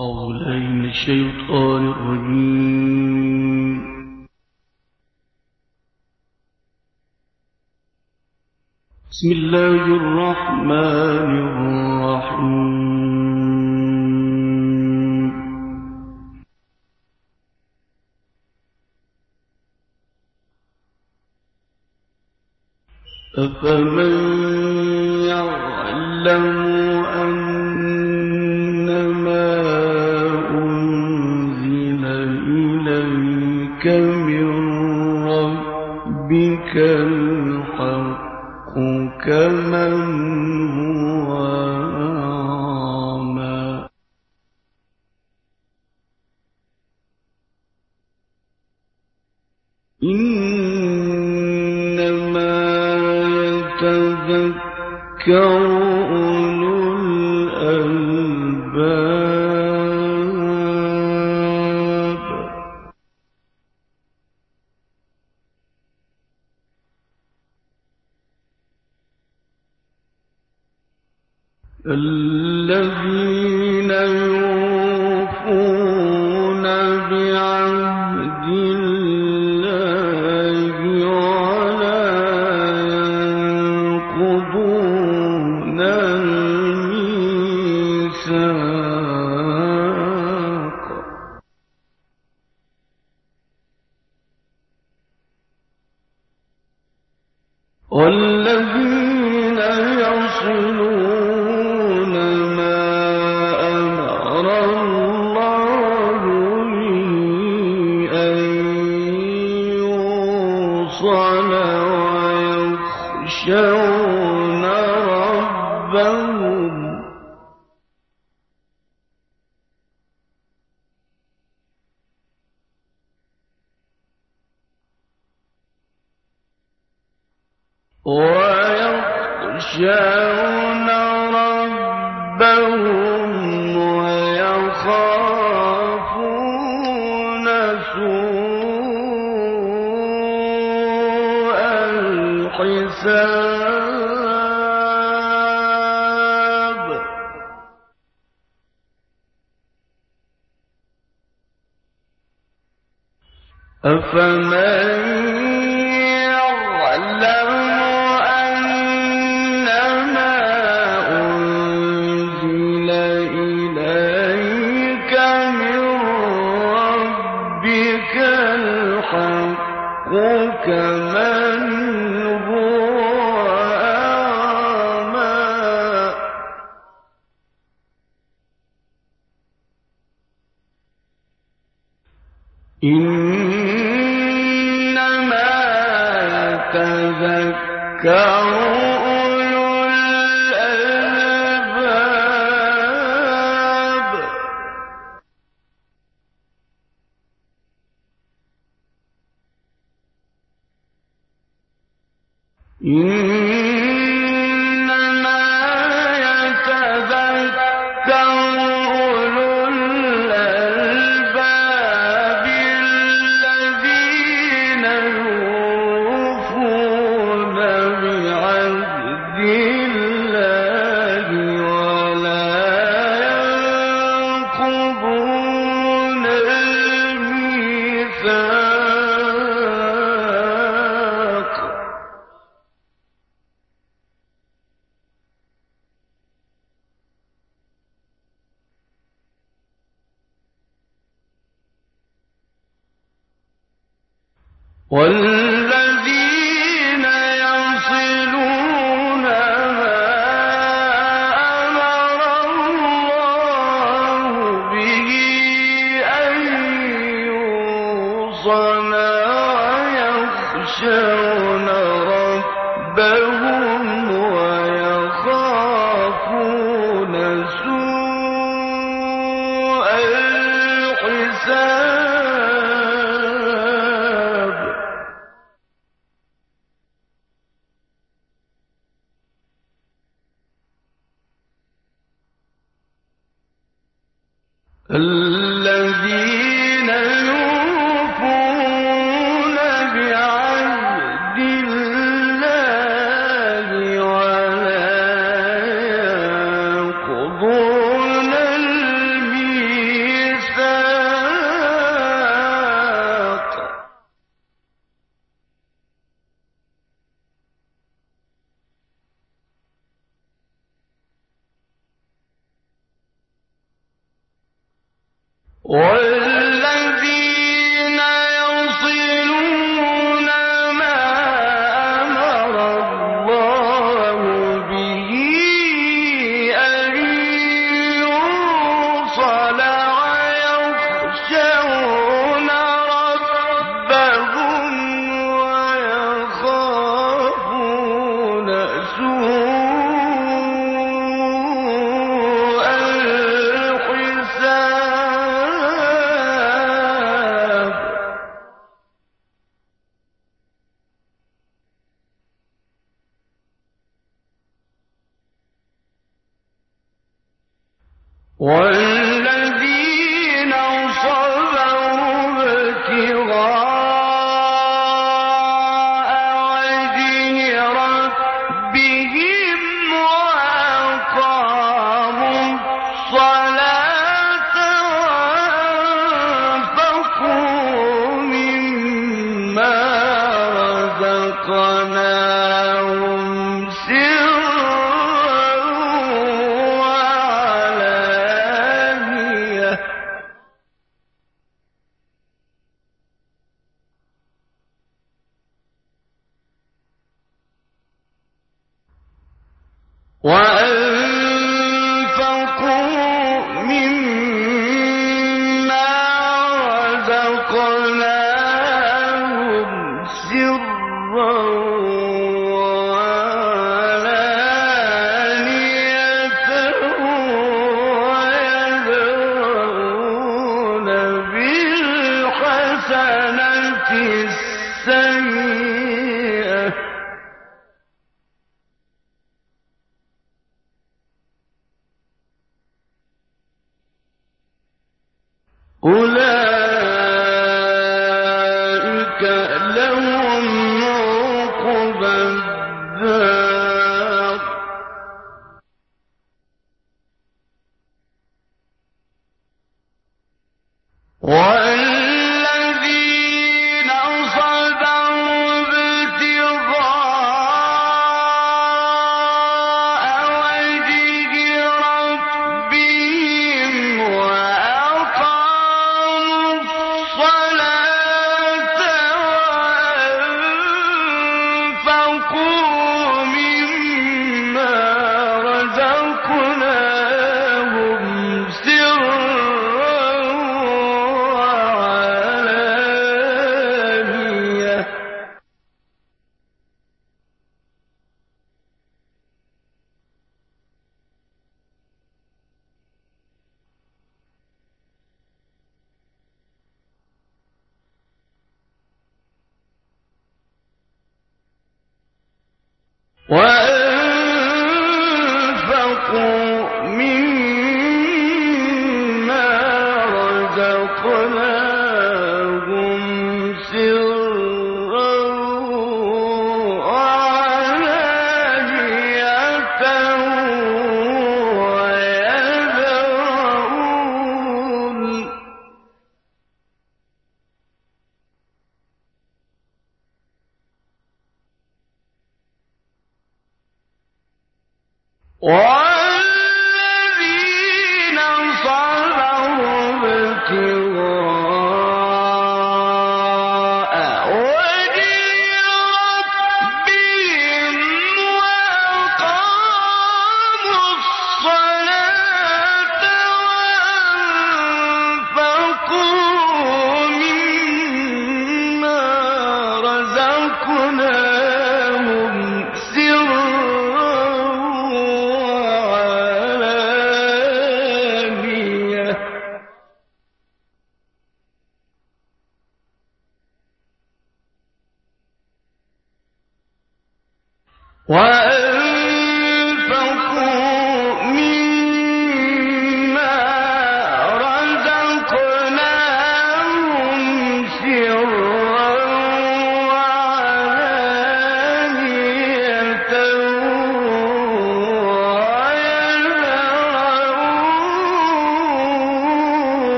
أعوذ من الشيطان الرجيم. بسم الله الرحمن الرحيم. أفمن يعلم الحق كمن هو أعمى إنما تذكر يخرج إنما تذكرون الحساب.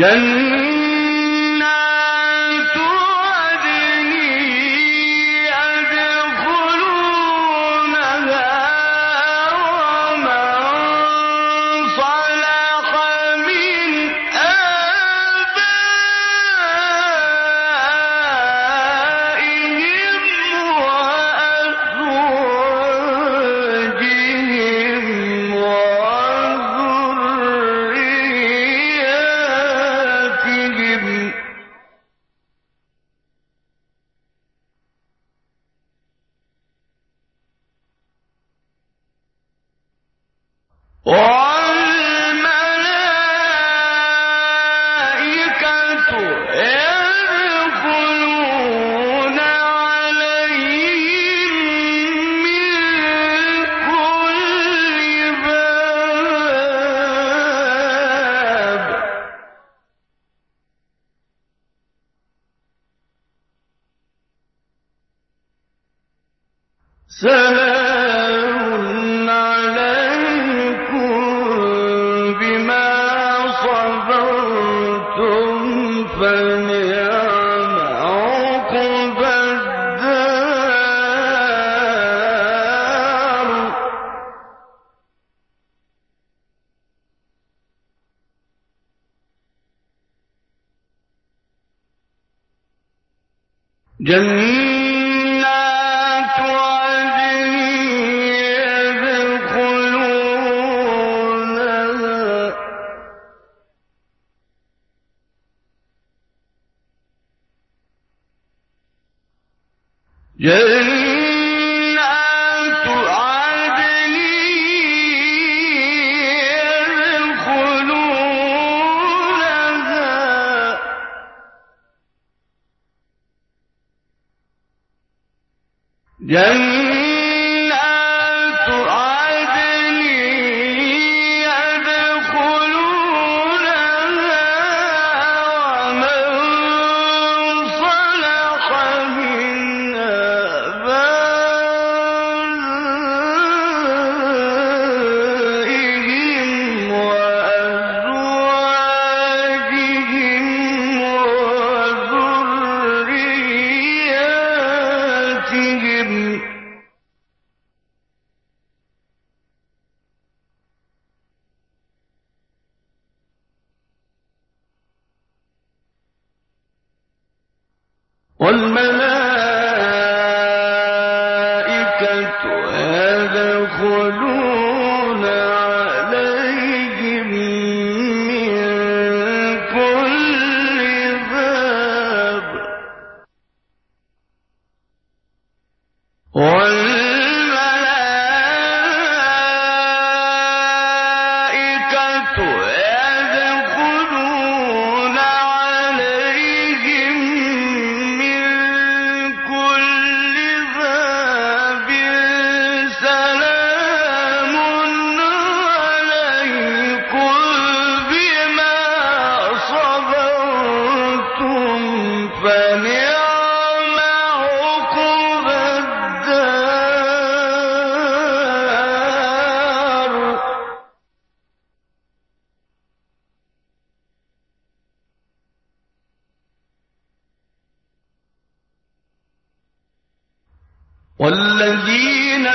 ya والذين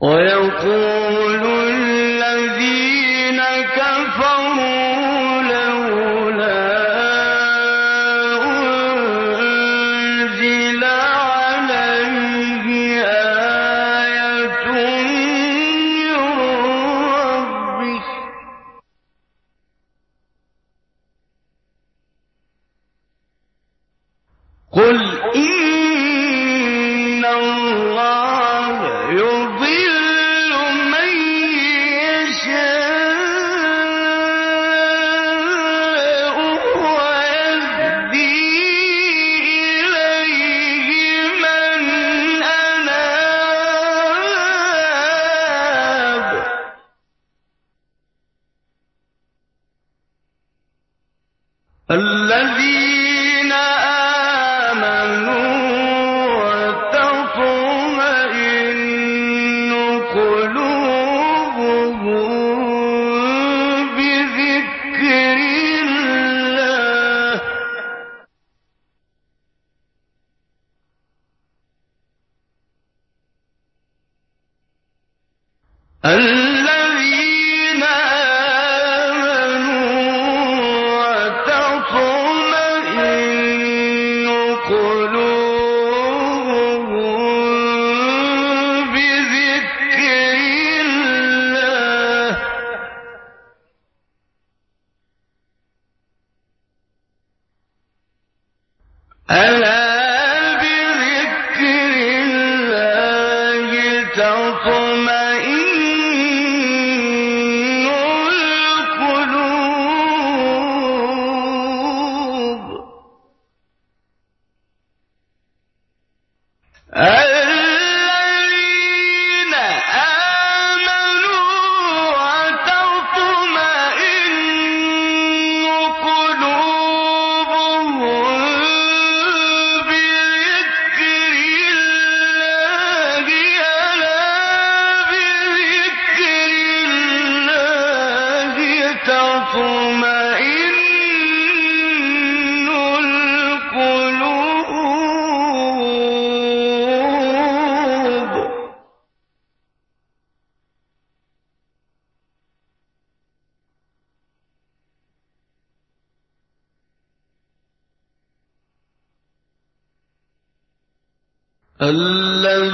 ويقول الذين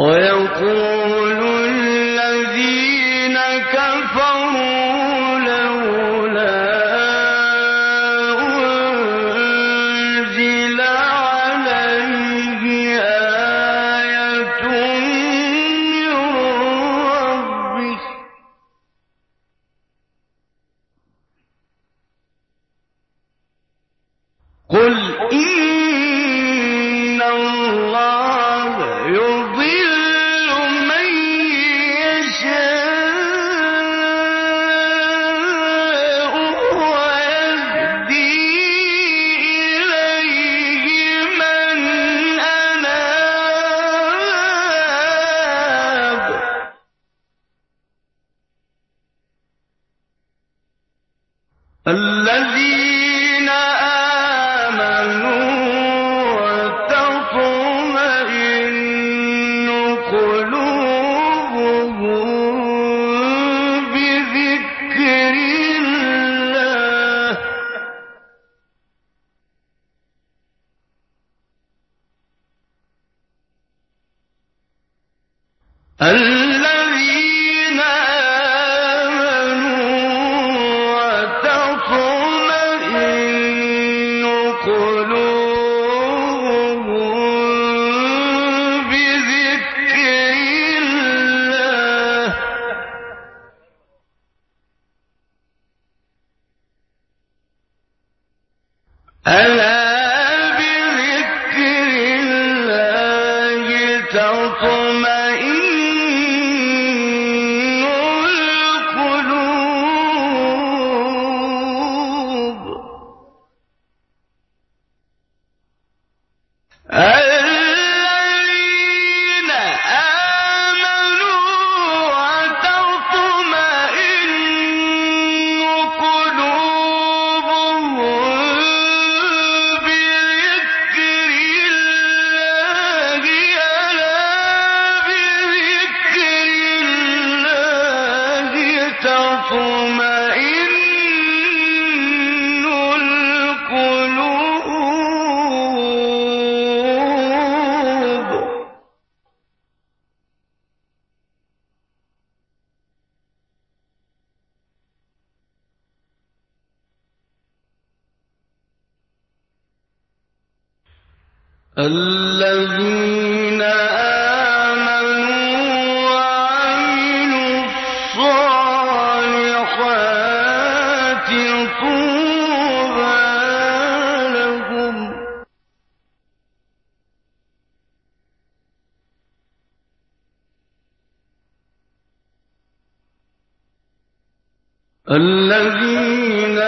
ويقول أن الذين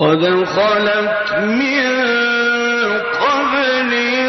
قد خلت من قبلها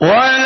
ولو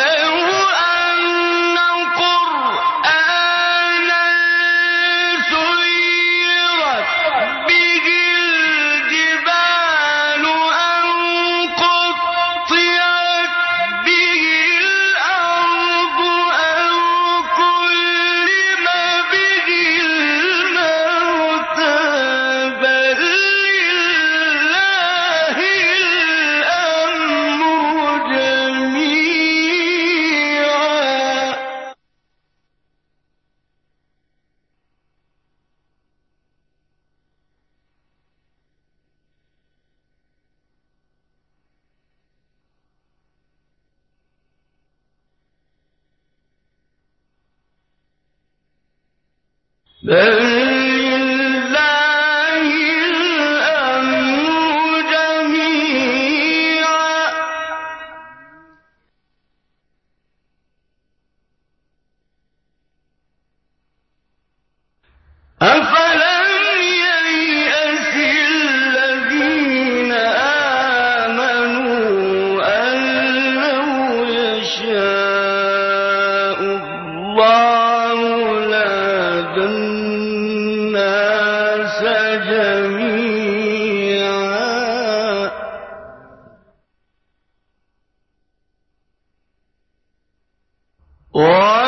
我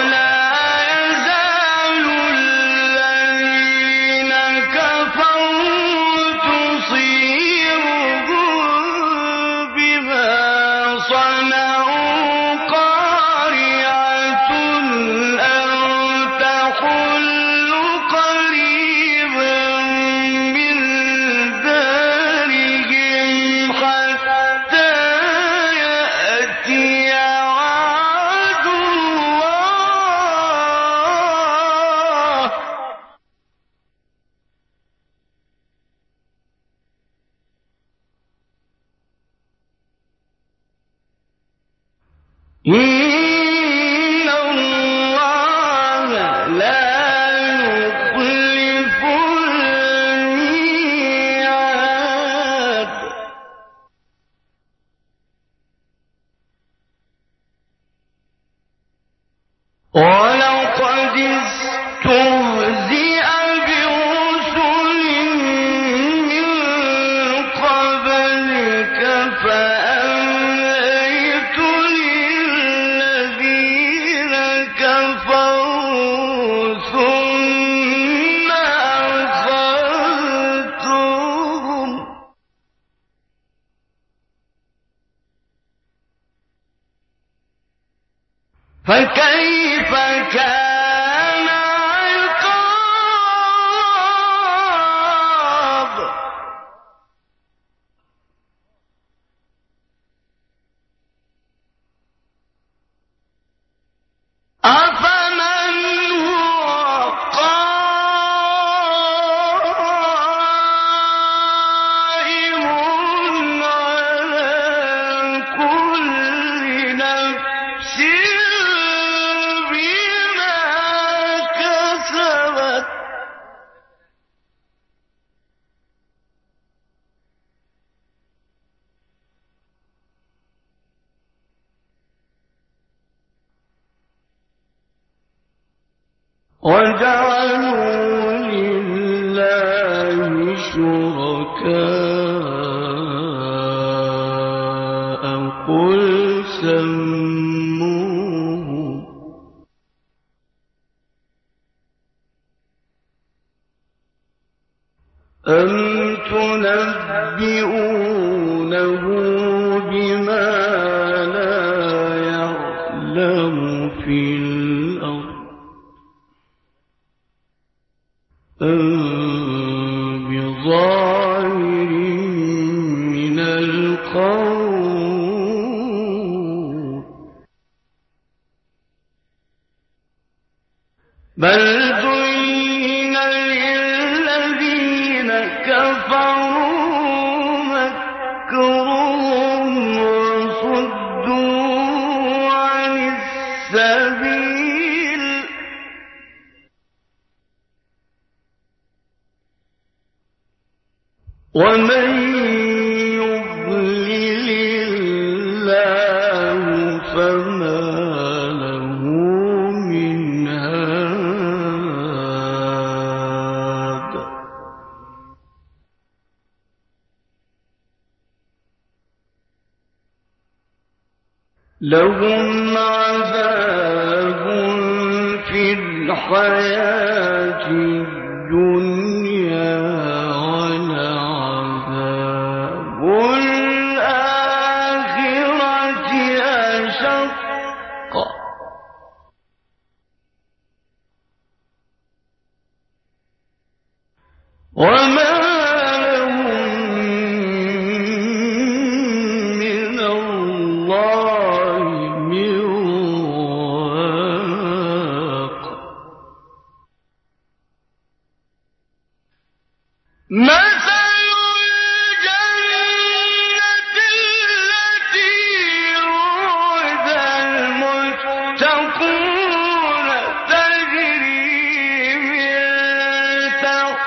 ومن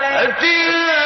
تحتها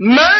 مثل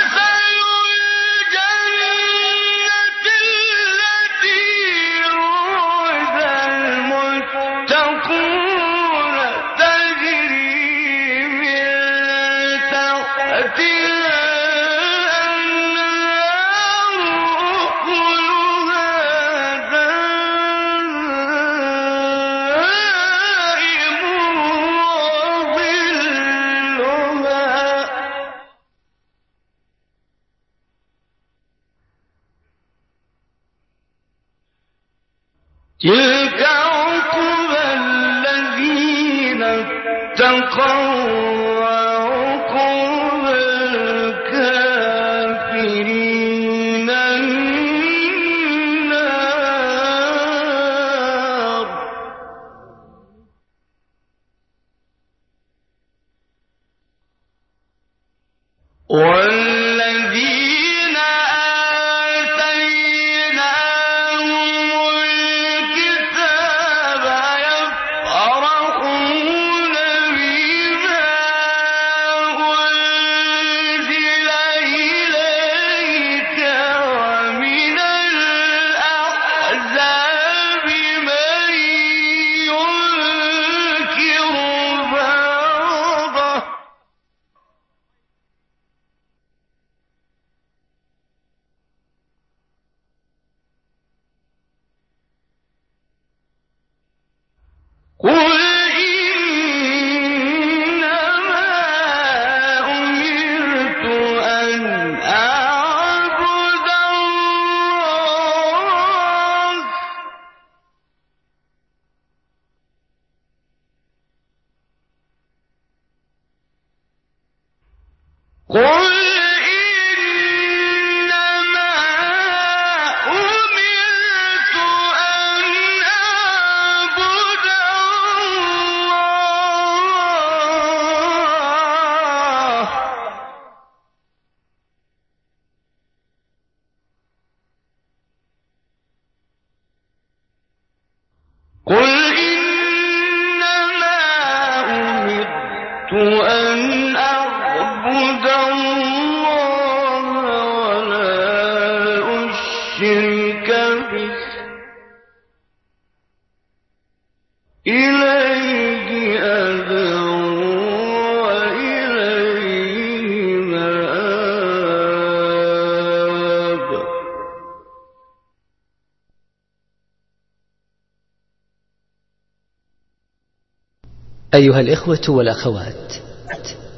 أيها الإخوة والأخوات.